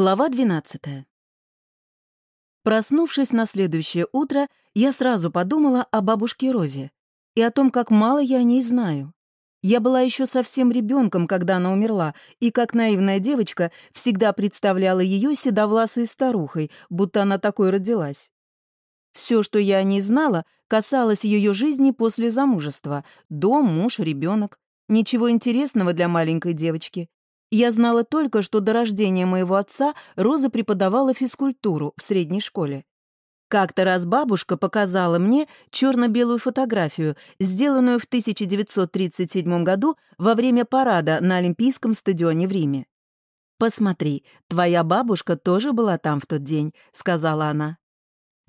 Глава 12. Проснувшись на следующее утро, я сразу подумала о бабушке Розе и о том, как мало я о ней знаю. Я была еще совсем ребенком, когда она умерла, и как наивная девочка всегда представляла ее седовласой старухой, будто она такой родилась. Все, что я о ней знала, касалось ее жизни после замужества. Дом, муж, ребенок. Ничего интересного для маленькой девочки. Я знала только, что до рождения моего отца Роза преподавала физкультуру в средней школе. Как-то раз бабушка показала мне черно-белую фотографию, сделанную в 1937 году во время парада на Олимпийском стадионе в Риме. «Посмотри, твоя бабушка тоже была там в тот день», — сказала она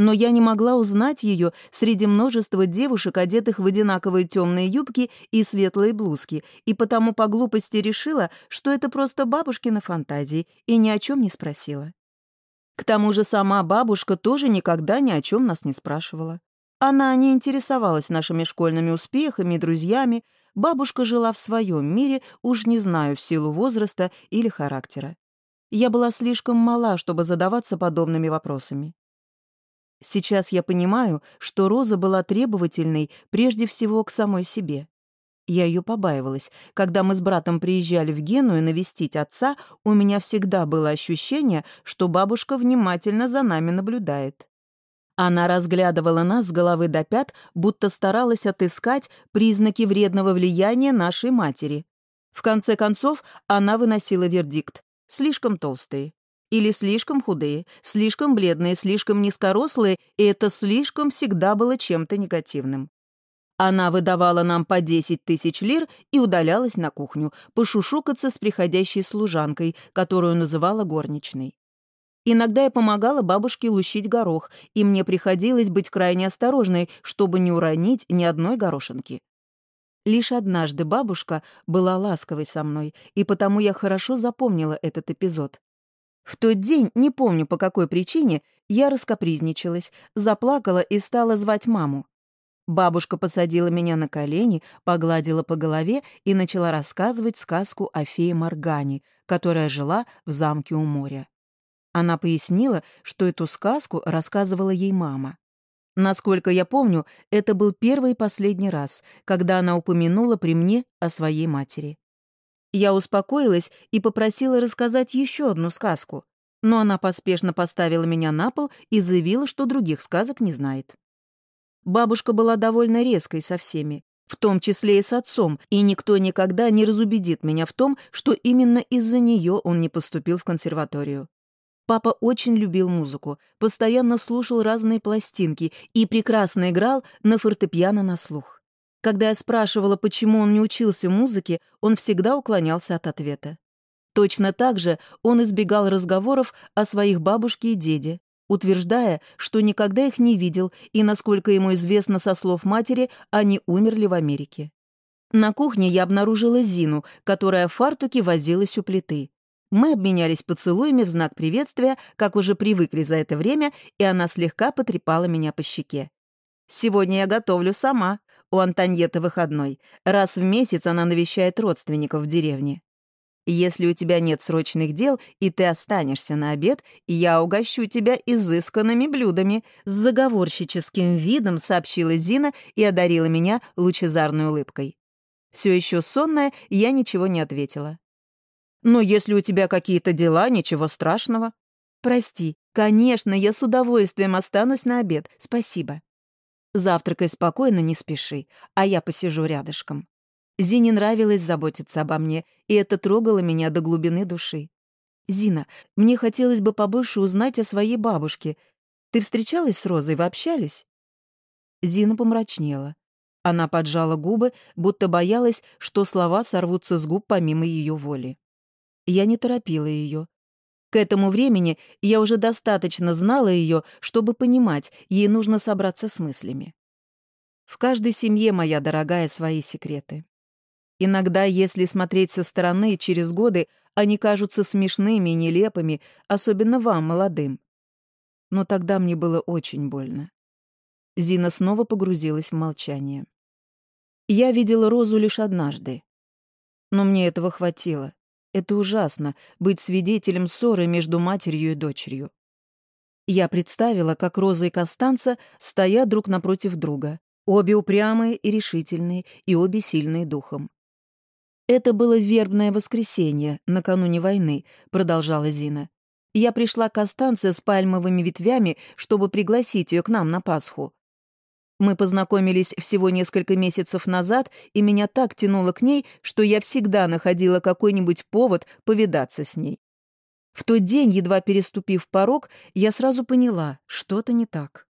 но я не могла узнать ее среди множества девушек, одетых в одинаковые темные юбки и светлые блузки, и потому по глупости решила, что это просто бабушкина фантазии, и ни о чем не спросила. К тому же сама бабушка тоже никогда ни о чем нас не спрашивала. Она не интересовалась нашими школьными успехами и друзьями, бабушка жила в своем мире, уж не знаю, в силу возраста или характера. Я была слишком мала, чтобы задаваться подобными вопросами. Сейчас я понимаю, что Роза была требовательной прежде всего к самой себе. Я ее побаивалась. Когда мы с братом приезжали в Геную навестить отца, у меня всегда было ощущение, что бабушка внимательно за нами наблюдает. Она разглядывала нас с головы до пят, будто старалась отыскать признаки вредного влияния нашей матери. В конце концов, она выносила вердикт. Слишком толстые. Или слишком худые, слишком бледные, слишком низкорослые, и это слишком всегда было чем-то негативным. Она выдавала нам по 10 тысяч лир и удалялась на кухню, пошушукаться с приходящей служанкой, которую называла горничной. Иногда я помогала бабушке лущить горох, и мне приходилось быть крайне осторожной, чтобы не уронить ни одной горошинки. Лишь однажды бабушка была ласковой со мной, и потому я хорошо запомнила этот эпизод. В тот день, не помню по какой причине, я раскопризничалась, заплакала и стала звать маму. Бабушка посадила меня на колени, погладила по голове и начала рассказывать сказку о фее Моргане, которая жила в замке у моря. Она пояснила, что эту сказку рассказывала ей мама. Насколько я помню, это был первый и последний раз, когда она упомянула при мне о своей матери. Я успокоилась и попросила рассказать еще одну сказку, но она поспешно поставила меня на пол и заявила, что других сказок не знает. Бабушка была довольно резкой со всеми, в том числе и с отцом, и никто никогда не разубедит меня в том, что именно из-за нее он не поступил в консерваторию. Папа очень любил музыку, постоянно слушал разные пластинки и прекрасно играл на фортепиано на слух. Когда я спрашивала, почему он не учился музыке, он всегда уклонялся от ответа. Точно так же он избегал разговоров о своих бабушке и деде, утверждая, что никогда их не видел и, насколько ему известно со слов матери, они умерли в Америке. На кухне я обнаружила Зину, которая в фартуке возилась у плиты. Мы обменялись поцелуями в знак приветствия, как уже привыкли за это время, и она слегка потрепала меня по щеке. «Сегодня я готовлю сама. У Антоньеты выходной. Раз в месяц она навещает родственников в деревне. Если у тебя нет срочных дел, и ты останешься на обед, я угощу тебя изысканными блюдами», с заговорщическим видом сообщила Зина и одарила меня лучезарной улыбкой. Все еще сонная, я ничего не ответила. «Но если у тебя какие-то дела, ничего страшного». «Прости, конечно, я с удовольствием останусь на обед, спасибо». Завтракай спокойно, не спеши, а я посижу рядышком. Зине нравилось заботиться обо мне, и это трогало меня до глубины души. «Зина, мне хотелось бы побольше узнать о своей бабушке. Ты встречалась с Розой, вы общались?» Зина помрачнела. Она поджала губы, будто боялась, что слова сорвутся с губ помимо ее воли. Я не торопила ее. К этому времени я уже достаточно знала ее, чтобы понимать, ей нужно собраться с мыслями. В каждой семье, моя дорогая, свои секреты. Иногда, если смотреть со стороны, через годы они кажутся смешными и нелепыми, особенно вам, молодым. Но тогда мне было очень больно. Зина снова погрузилась в молчание. Я видела Розу лишь однажды. Но мне этого хватило. Это ужасно — быть свидетелем ссоры между матерью и дочерью. Я представила, как Роза и Костанца стоят друг напротив друга, обе упрямые и решительные, и обе сильные духом. «Это было вербное воскресенье, накануне войны», — продолжала Зина. «Я пришла к Костанце с пальмовыми ветвями, чтобы пригласить ее к нам на Пасху. Мы познакомились всего несколько месяцев назад, и меня так тянуло к ней, что я всегда находила какой-нибудь повод повидаться с ней. В тот день, едва переступив порог, я сразу поняла, что-то не так.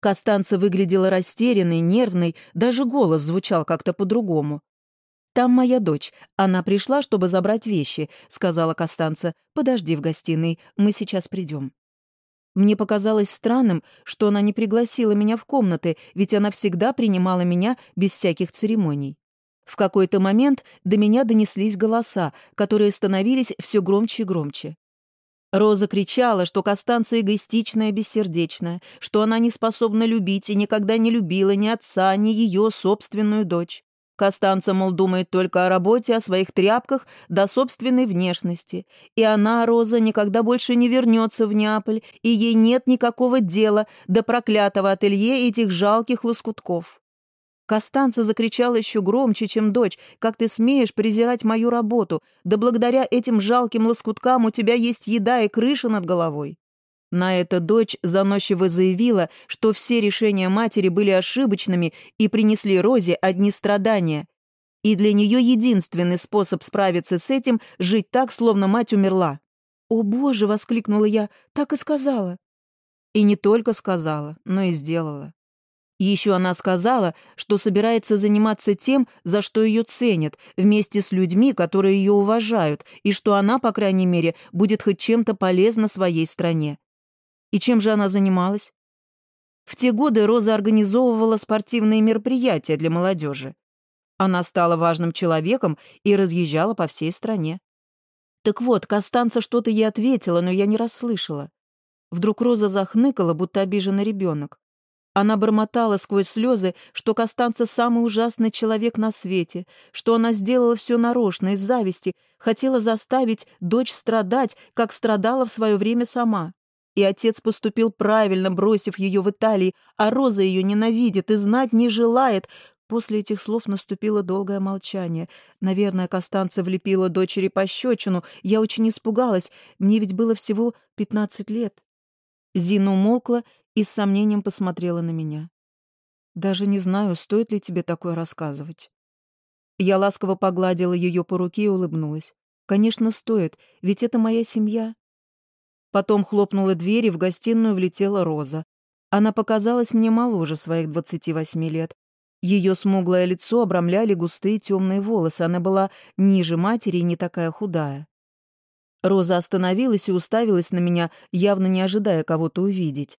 Костанца выглядела растерянной, нервной, даже голос звучал как-то по-другому. «Там моя дочь. Она пришла, чтобы забрать вещи», — сказала Костанца. «Подожди в гостиной, мы сейчас придем». Мне показалось странным, что она не пригласила меня в комнаты, ведь она всегда принимала меня без всяких церемоний. В какой-то момент до меня донеслись голоса, которые становились все громче и громче. Роза кричала, что Костанция эгоистичная и бессердечная, что она не способна любить и никогда не любила ни отца, ни ее собственную дочь. Костанца, мол, думает только о работе, о своих тряпках, до собственной внешности. И она, Роза, никогда больше не вернется в Неаполь, и ей нет никакого дела до проклятого ателье этих жалких лоскутков. Костанца закричала еще громче, чем дочь. «Как ты смеешь презирать мою работу? Да благодаря этим жалким лоскуткам у тебя есть еда и крыша над головой». На это дочь заносчиво заявила, что все решения матери были ошибочными и принесли Розе одни страдания. И для нее единственный способ справиться с этим — жить так, словно мать умерла. «О, Боже!» — воскликнула я. «Так и сказала». И не только сказала, но и сделала. Еще она сказала, что собирается заниматься тем, за что ее ценят, вместе с людьми, которые ее уважают, и что она, по крайней мере, будет хоть чем-то полезна своей стране. И чем же она занималась? В те годы Роза организовывала спортивные мероприятия для молодежи. Она стала важным человеком и разъезжала по всей стране. Так вот, Костанца что-то ей ответила, но я не расслышала. Вдруг Роза захныкала, будто обиженный ребенок. Она бормотала сквозь слезы, что Костанца самый ужасный человек на свете, что она сделала все нарочно, из зависти, хотела заставить дочь страдать, как страдала в свое время сама. И отец поступил правильно, бросив ее в Италии, а Роза ее ненавидит и знать не желает. После этих слов наступило долгое молчание. Наверное, Костанца влепила дочери пощечину. Я очень испугалась. Мне ведь было всего пятнадцать лет. Зина умолкла и с сомнением посмотрела на меня. «Даже не знаю, стоит ли тебе такое рассказывать». Я ласково погладила ее по руке и улыбнулась. «Конечно, стоит, ведь это моя семья. Потом хлопнула дверь, и в гостиную влетела Роза. Она показалась мне моложе своих 28 лет. Ее смуглое лицо обрамляли густые темные волосы. Она была ниже матери и не такая худая. Роза остановилась и уставилась на меня, явно не ожидая кого-то увидеть.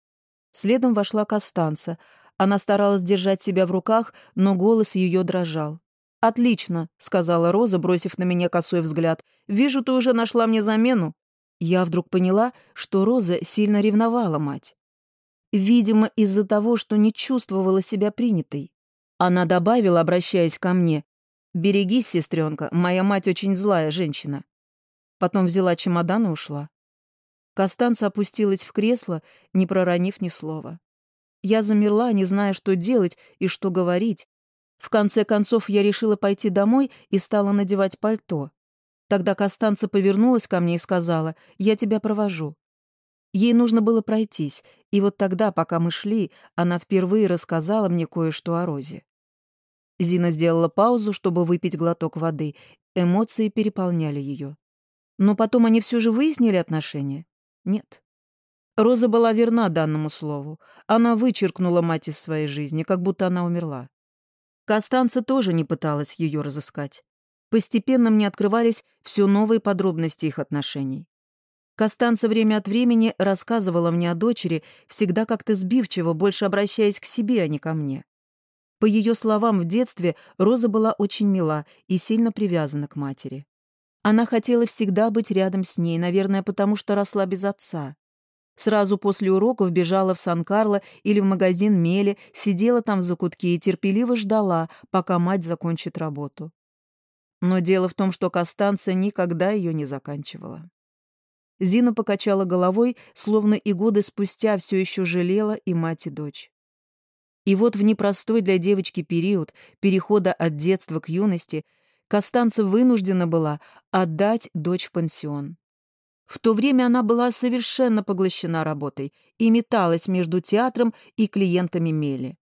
Следом вошла Костанца. Она старалась держать себя в руках, но голос ее дрожал. «Отлично», — сказала Роза, бросив на меня косой взгляд. «Вижу, ты уже нашла мне замену. Я вдруг поняла, что Роза сильно ревновала мать. Видимо, из-за того, что не чувствовала себя принятой. Она добавила, обращаясь ко мне, «Берегись, сестренка, моя мать очень злая женщина». Потом взяла чемодан и ушла. Костанца опустилась в кресло, не проронив ни слова. Я замерла, не зная, что делать и что говорить. В конце концов, я решила пойти домой и стала надевать пальто. Тогда Костанца повернулась ко мне и сказала, «Я тебя провожу». Ей нужно было пройтись, и вот тогда, пока мы шли, она впервые рассказала мне кое-что о Розе. Зина сделала паузу, чтобы выпить глоток воды. Эмоции переполняли ее. Но потом они все же выяснили отношения? Нет. Роза была верна данному слову. Она вычеркнула мать из своей жизни, как будто она умерла. Костанца тоже не пыталась ее разыскать. Постепенно мне открывались все новые подробности их отношений. Костанца время от времени рассказывала мне о дочери, всегда как-то сбивчиво, больше обращаясь к себе, а не ко мне. По ее словам, в детстве Роза была очень мила и сильно привязана к матери. Она хотела всегда быть рядом с ней, наверное, потому что росла без отца. Сразу после уроков бежала в Сан-Карло или в магазин Мели, сидела там в закутке и терпеливо ждала, пока мать закончит работу. Но дело в том, что Костанца никогда ее не заканчивала. Зина покачала головой, словно и годы спустя все еще жалела и мать, и дочь. И вот в непростой для девочки период перехода от детства к юности Костанца вынуждена была отдать дочь в пансион. В то время она была совершенно поглощена работой и металась между театром и клиентами Мели.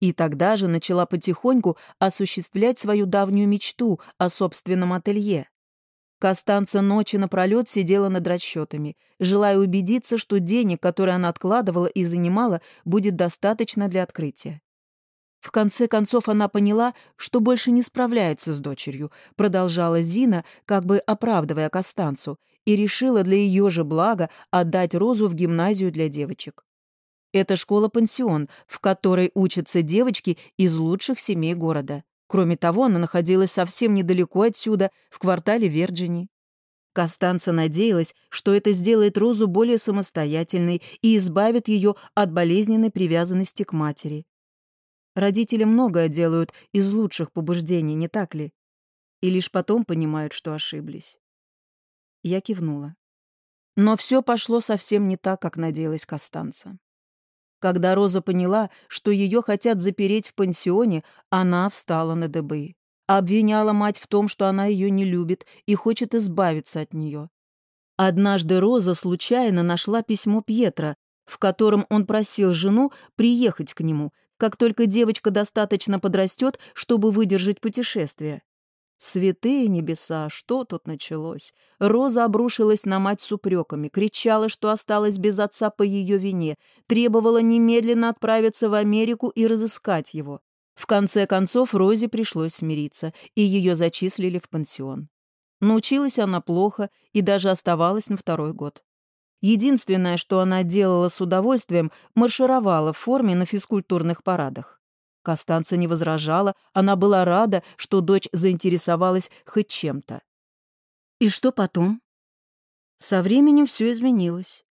И тогда же начала потихоньку осуществлять свою давнюю мечту о собственном ателье. Костанца ночи напролет сидела над расчетами, желая убедиться, что денег, которые она откладывала и занимала, будет достаточно для открытия. В конце концов она поняла, что больше не справляется с дочерью, продолжала Зина, как бы оправдывая Костанцу, и решила для ее же блага отдать Розу в гимназию для девочек. Это школа-пансион, в которой учатся девочки из лучших семей города. Кроме того, она находилась совсем недалеко отсюда, в квартале Верджини. Костанца надеялась, что это сделает Розу более самостоятельной и избавит ее от болезненной привязанности к матери. Родители многое делают из лучших побуждений, не так ли? И лишь потом понимают, что ошиблись. Я кивнула. Но все пошло совсем не так, как надеялась Костанца. Когда Роза поняла, что ее хотят запереть в пансионе, она встала на дыбы. Обвиняла мать в том, что она ее не любит и хочет избавиться от нее. Однажды Роза случайно нашла письмо Пьетра, в котором он просил жену приехать к нему, как только девочка достаточно подрастет, чтобы выдержать путешествие. Святые небеса, что тут началось? Роза обрушилась на мать с упреками, кричала, что осталась без отца по ее вине, требовала немедленно отправиться в Америку и разыскать его. В конце концов, Розе пришлось смириться, и ее зачислили в пансион. Научилась она плохо и даже оставалась на второй год. Единственное, что она делала с удовольствием, маршировала в форме на физкультурных парадах. Костанца не возражала, она была рада, что дочь заинтересовалась хоть чем-то. И что потом? Со временем все изменилось.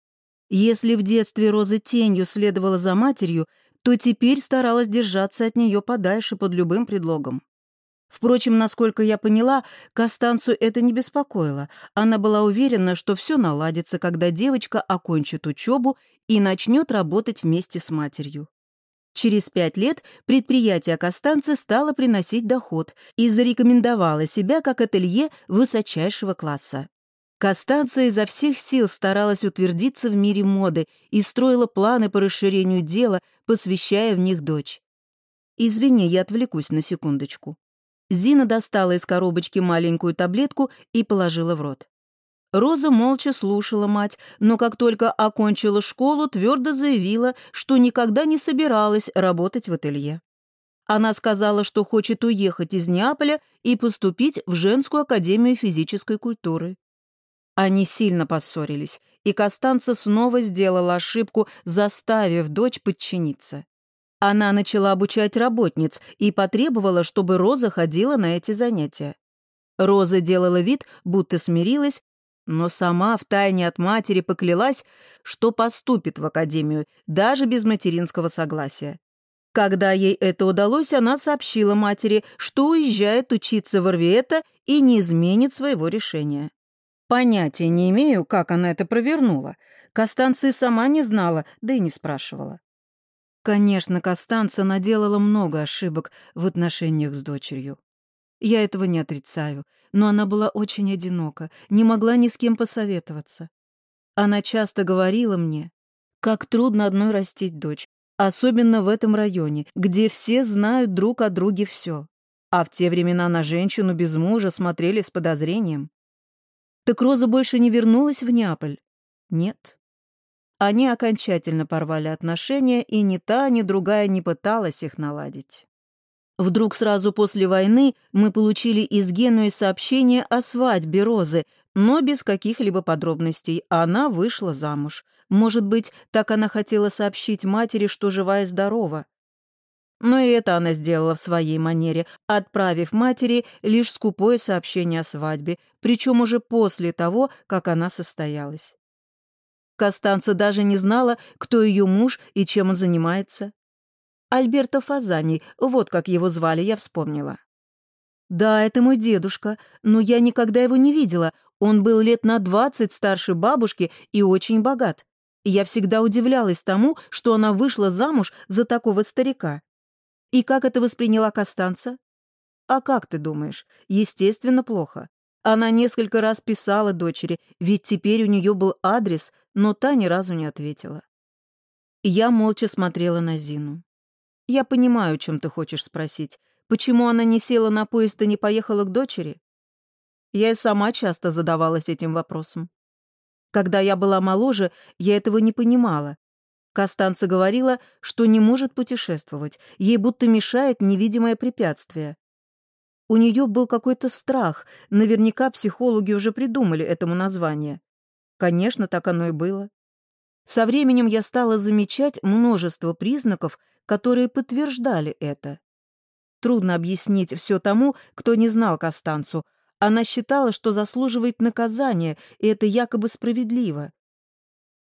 Если в детстве Роза тенью следовала за матерью, то теперь старалась держаться от нее подальше под любым предлогом. Впрочем, насколько я поняла, Костанцу это не беспокоило. Она была уверена, что все наладится, когда девочка окончит учебу и начнет работать вместе с матерью. Через пять лет предприятие Костанцы стало приносить доход и зарекомендовало себя как ателье высочайшего класса. Костанца изо всех сил старалась утвердиться в мире моды и строила планы по расширению дела, посвящая в них дочь. «Извини, я отвлекусь на секундочку». Зина достала из коробочки маленькую таблетку и положила в рот. Роза молча слушала мать, но как только окончила школу, твердо заявила, что никогда не собиралась работать в ателье. Она сказала, что хочет уехать из Неаполя и поступить в женскую академию физической культуры. Они сильно поссорились, и Костанца снова сделала ошибку, заставив дочь подчиниться. Она начала обучать работниц и потребовала, чтобы Роза ходила на эти занятия. Роза делала вид, будто смирилась, но сама втайне от матери поклялась, что поступит в академию, даже без материнского согласия. Когда ей это удалось, она сообщила матери, что уезжает учиться в Орвиета и не изменит своего решения. Понятия не имею, как она это провернула. Костанция сама не знала, да и не спрашивала. Конечно, Костанца наделала много ошибок в отношениях с дочерью. Я этого не отрицаю, но она была очень одинока, не могла ни с кем посоветоваться. Она часто говорила мне, как трудно одной растить дочь, особенно в этом районе, где все знают друг о друге все. А в те времена на женщину без мужа смотрели с подозрением. Так Роза больше не вернулась в Неаполь? Нет. Они окончательно порвали отношения, и ни та, ни другая не пыталась их наладить. Вдруг сразу после войны мы получили из Генуи сообщение о свадьбе Розы, но без каких-либо подробностей. Она вышла замуж. Может быть, так она хотела сообщить матери, что жива и здорова. Но и это она сделала в своей манере, отправив матери лишь скупое сообщение о свадьбе, причем уже после того, как она состоялась. Костанца даже не знала, кто ее муж и чем он занимается. Альберто Фазани, вот как его звали, я вспомнила. «Да, это мой дедушка, но я никогда его не видела. Он был лет на двадцать старше бабушки и очень богат. Я всегда удивлялась тому, что она вышла замуж за такого старика. И как это восприняла Костанца? А как ты думаешь? Естественно, плохо. Она несколько раз писала дочери, ведь теперь у нее был адрес, но та ни разу не ответила. Я молча смотрела на Зину. «Я понимаю, о чем ты хочешь спросить. Почему она не села на поезд и не поехала к дочери?» Я и сама часто задавалась этим вопросом. Когда я была моложе, я этого не понимала. Костанца говорила, что не может путешествовать, ей будто мешает невидимое препятствие. У нее был какой-то страх, наверняка психологи уже придумали этому название. Конечно, так оно и было. Со временем я стала замечать множество признаков, которые подтверждали это. Трудно объяснить все тому, кто не знал Костанцу, она считала, что заслуживает наказания, и это якобы справедливо.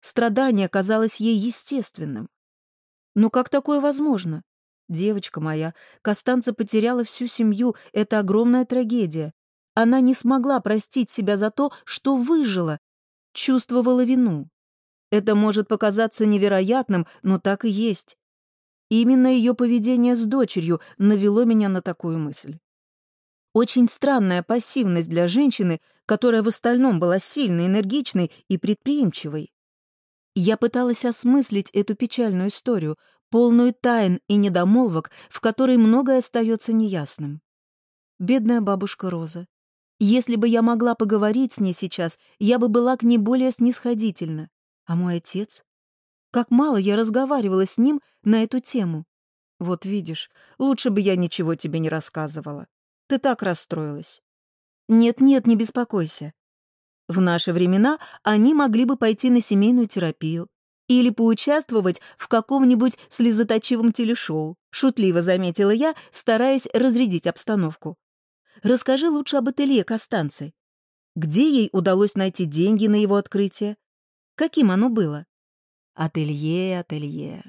Страдание казалось ей естественным. Но как такое возможно? Девочка моя, Костанца потеряла всю семью, это огромная трагедия. Она не смогла простить себя за то, что выжила, чувствовала вину. Это может показаться невероятным, но так и есть. Именно ее поведение с дочерью навело меня на такую мысль. Очень странная пассивность для женщины, которая в остальном была сильной, энергичной и предприимчивой. Я пыталась осмыслить эту печальную историю, полную тайн и недомолвок, в которой многое остается неясным. Бедная бабушка Роза. Если бы я могла поговорить с ней сейчас, я бы была к ней более снисходительна. А мой отец? Как мало я разговаривала с ним на эту тему. Вот видишь, лучше бы я ничего тебе не рассказывала. Ты так расстроилась. Нет-нет, не беспокойся. В наши времена они могли бы пойти на семейную терапию или поучаствовать в каком-нибудь слезоточивом телешоу, шутливо заметила я, стараясь разрядить обстановку. Расскажи лучше об ателье Костанцы. Где ей удалось найти деньги на его открытие? Каким оно было? Ателье, ателье.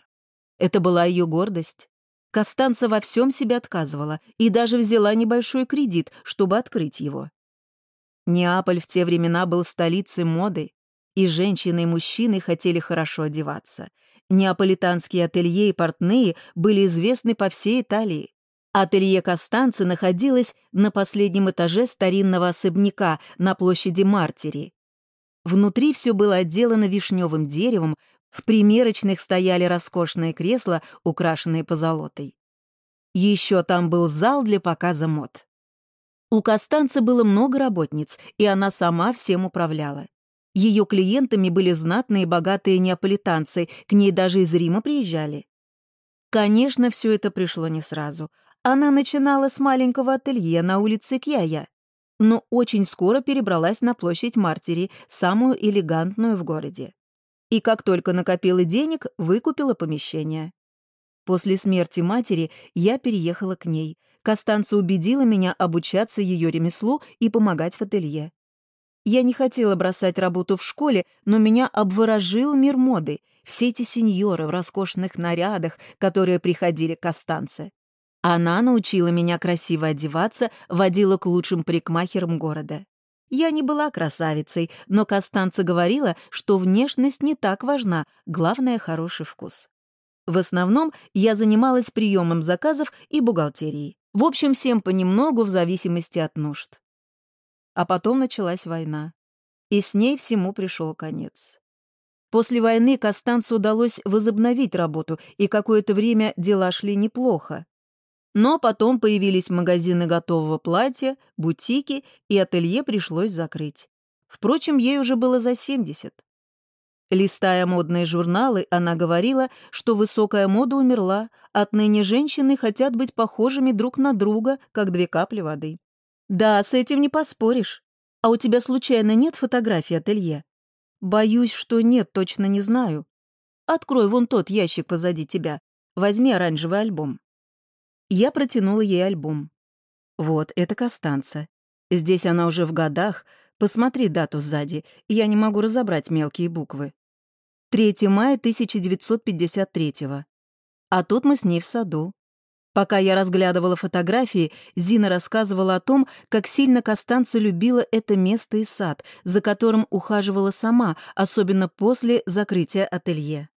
Это была ее гордость. Костанца во всем себе отказывала и даже взяла небольшой кредит, чтобы открыть его. Неаполь в те времена был столицей моды, и женщины и мужчины хотели хорошо одеваться. Неаполитанские ателье и портные были известны по всей Италии. Ателье Костанцы находилось на последнем этаже старинного особняка на площади Мартери. Внутри все было отделано вишневым деревом, в примерочных стояли роскошные кресла, украшенные позолотой. Еще там был зал для показа мод. У Костанца было много работниц, и она сама всем управляла. Ее клиентами были знатные и богатые неаполитанцы, к ней даже из Рима приезжали. Конечно, все это пришло не сразу. Она начинала с маленького ателье на улице Кьяя, но очень скоро перебралась на площадь Мартери, самую элегантную в городе и как только накопила денег, выкупила помещение. После смерти матери я переехала к ней. Костанца убедила меня обучаться ее ремеслу и помогать в ателье. Я не хотела бросать работу в школе, но меня обворожил мир моды, все эти сеньоры в роскошных нарядах, которые приходили к Костанце. Она научила меня красиво одеваться, водила к лучшим парикмахерам города. Я не была красавицей, но Костанца говорила, что внешность не так важна, главное — хороший вкус. В основном я занималась приемом заказов и бухгалтерией. В общем, всем понемногу, в зависимости от нужд. А потом началась война. И с ней всему пришел конец. После войны Костанцу удалось возобновить работу, и какое-то время дела шли неплохо. Но потом появились магазины готового платья, бутики, и ателье пришлось закрыть. Впрочем, ей уже было за 70. Листая модные журналы, она говорила, что высокая мода умерла, отныне женщины хотят быть похожими друг на друга, как две капли воды. Да, с этим не поспоришь. А у тебя случайно нет фотографий ателье? Боюсь, что нет, точно не знаю. Открой вон тот ящик позади тебя. Возьми оранжевый альбом. Я протянула ей альбом. Вот, это Костанца. Здесь она уже в годах. Посмотри дату сзади, я не могу разобрать мелкие буквы. 3 мая 1953 -го. А тут мы с ней в саду. Пока я разглядывала фотографии, Зина рассказывала о том, как сильно Костанца любила это место и сад, за которым ухаживала сама, особенно после закрытия ателье.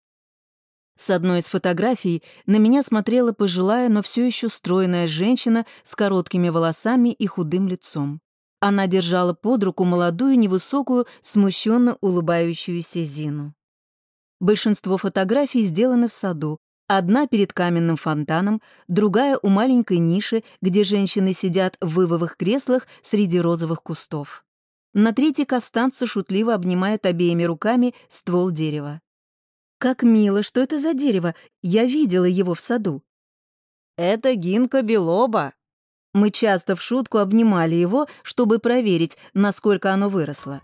С одной из фотографий на меня смотрела пожилая, но все еще стройная женщина с короткими волосами и худым лицом. Она держала под руку молодую, невысокую, смущенно улыбающуюся Зину. Большинство фотографий сделаны в саду, Одна перед каменным фонтаном, другая у маленькой ниши, где женщины сидят в вывовых креслах среди розовых кустов. На третьей Костанца шутливо обнимает обеими руками ствол дерева. «Как мило, что это за дерево? Я видела его в саду». «Это гинка белоба». Мы часто в шутку обнимали его, чтобы проверить, насколько оно выросло.